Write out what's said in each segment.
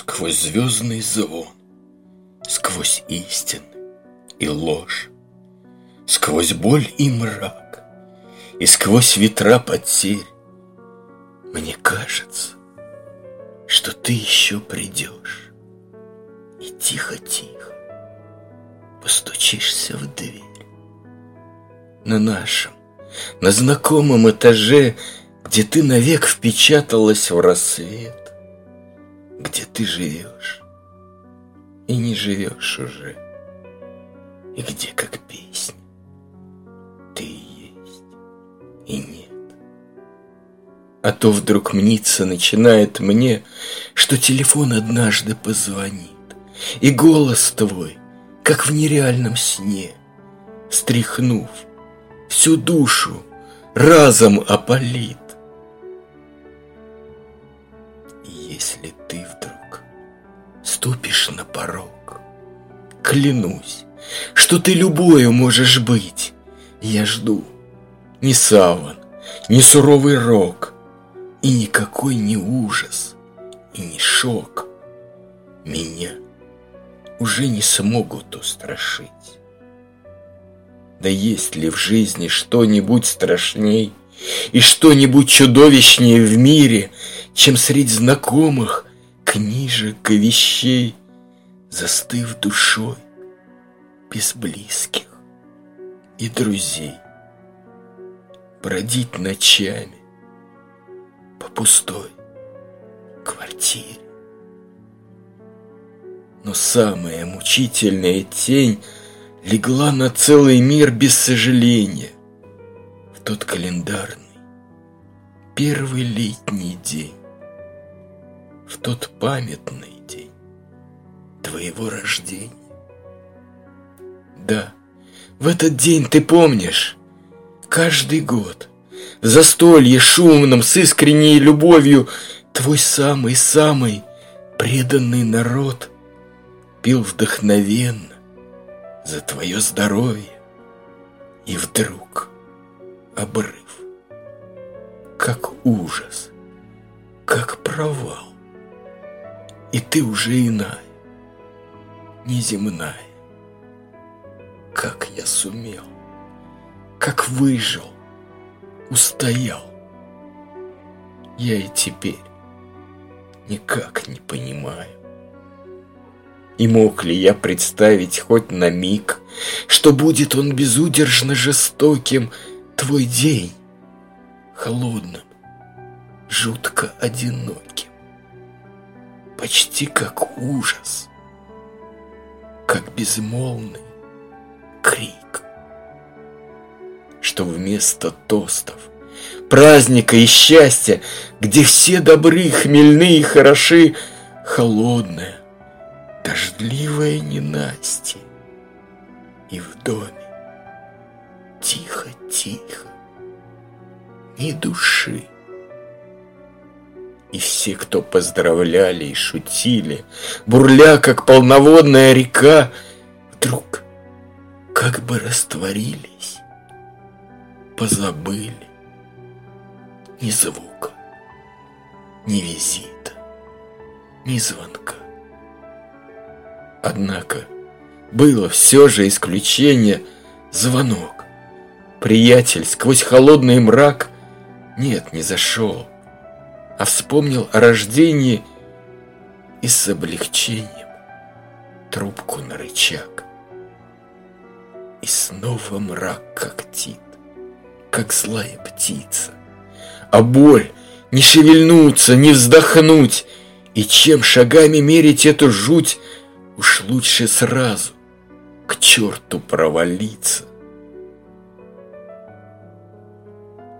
Сквозь звездный звон, сквозь истины и ложь, Сквозь боль и мрак, и сквозь ветра потерь, Мне кажется, что ты еще придешь, И тихо-тихо постучишься в дверь. На нашем, на знакомом этаже, Где ты навек впечаталась в рассвет, Где ты живешь и не живешь уже, И где как песня ты есть и нет. А то вдруг мнится начинает мне, что телефон однажды позвонит, и голос твой, как в нереальном сне, стряхнув всю душу, разом опалит. Если ты вдруг ступишь на порог, клянусь, что ты любою можешь быть, я жду. Ни саван, ни суровый рок, И никакой не ужас, и не шок. Меня уже не смогут устрашить. Да есть ли в жизни что-нибудь страшней И что-нибудь чудовищнее в мире, Чем среди знакомых книжек и вещей, Застыв душой без близких? и друзей. Бродить ночами по пустой квартире. Но самая мучительная тень легла на целый мир без сожаления в тот календарный первый летний день, в тот памятный день твоего рождения. Да, в этот день ты помнишь, каждый год, в застолье шумном с искренней любовью Твой самый-самый преданный народ Пил вдохновенно за твое здоровье. И вдруг обрыв, как ужас, как провал. И ты уже иная, неземная как я сумел, как выжил, устоял. Я и теперь никак не понимаю. И мог ли я представить хоть на миг, Что будет он безудержно жестоким, Твой день холодным, жутко одиноким, Почти как ужас, как безмолвный крик. Что вместо тостов, праздника и счастья, где все добры, хмельные и хороши, холодная, дождливая ненастье. И в доме тихо-тихо, ни души. И все, кто поздравляли и шутили, бурля, как полноводная река, вдруг как бы растворились, позабыли. Ни звука, ни визита, ни звонка. Однако было все же исключение звонок. Приятель сквозь холодный мрак нет, не зашел, а вспомнил о рождении и с облегчением трубку на рычаг. И снова мрак когтит, как злая птица. А боль не шевельнуться, не вздохнуть, И чем шагами мерить эту жуть, Уж лучше сразу к черту провалиться.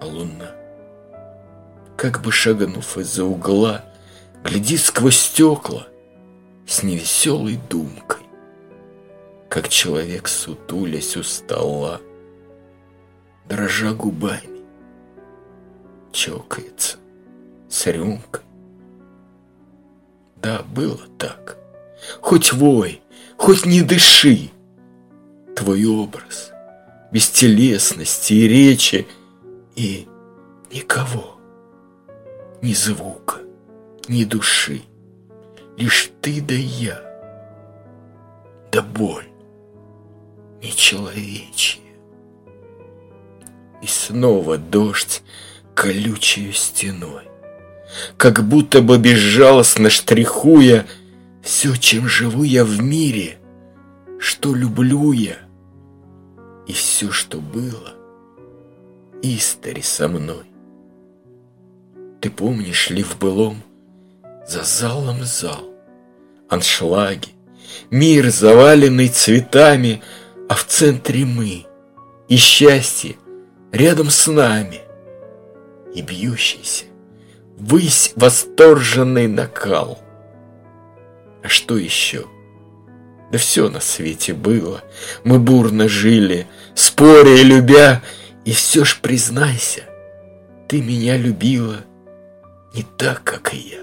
А луна, как бы шагнув из-за угла, Глядит сквозь стекла с невеселой думкой как человек сутулясь у стола, дрожа губами, чокается с рюмкой. Да, было так. Хоть вой, хоть не дыши. Твой образ, бестелесности и речи, и никого, ни звука, ни души. лишь ты да я. Да боль нечеловечья. И снова дождь колючей стеной, Как будто бы безжалостно штрихуя Все, чем живу я в мире, Что люблю я, И все, что было, Истори со мной. Ты помнишь ли в былом? За залом зал, аншлаги, Мир, заваленный цветами, А в центре мы, и счастье рядом с нами — и бьющийся, высь восторженный накал. А что еще? Да все на свете было, мы бурно жили, споря и любя, и все ж признайся, ты меня любила не так, как и я,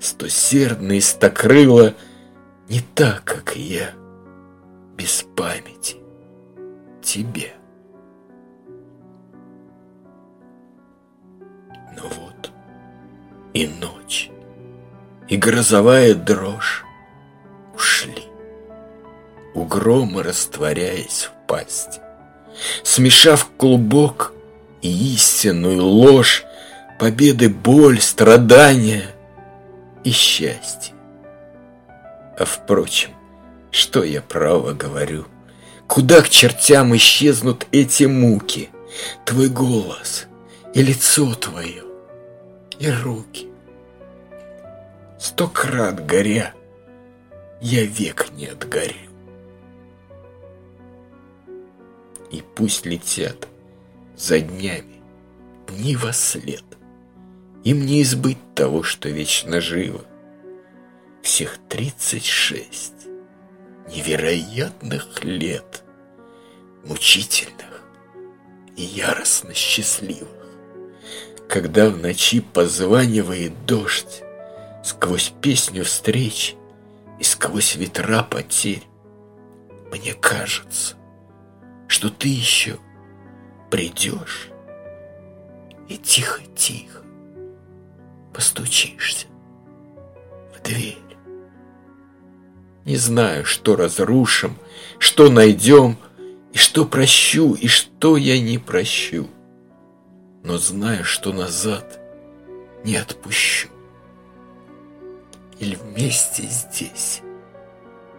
стосердно и стокрыла, не так, как и я, без памяти тебе. и ночь, и грозовая дрожь ушли, у грома растворяясь в пасти, смешав клубок и истинную ложь, победы боль, страдания и счастье. А впрочем, что я право говорю? Куда к чертям исчезнут эти муки? Твой голос и лицо твое, и руки. Сто крат горя, я век не отгорю. И пусть летят за днями дни во след, Им не избыть того, что вечно живо. Всех тридцать шесть невероятных лет, Мучительных и яростно счастливых когда в ночи позванивает дождь, Сквозь песню встреч и сквозь ветра потерь, Мне кажется, что ты еще придешь И тихо-тихо постучишься в дверь. Не знаю, что разрушим, что найдем, И что прощу, и что я не прощу но знаю, что назад не отпущу. Или вместе здесь,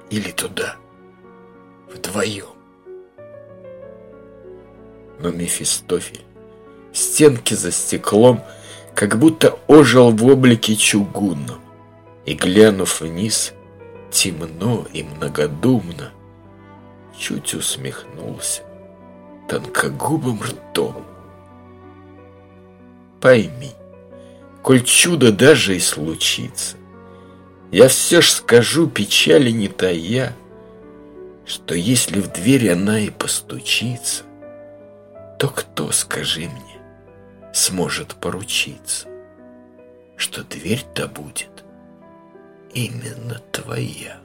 или туда, вдвоем. Но Мефистофель, стенки за стеклом, как будто ожил в облике чугунном, и, глянув вниз, темно и многодумно, чуть усмехнулся тонкогубым ртом. Пойми, коль чудо даже и случится, я все ж скажу печали не тая, что если в дверь она и постучится, то кто, скажи мне, сможет поручиться, что дверь-то будет именно твоя?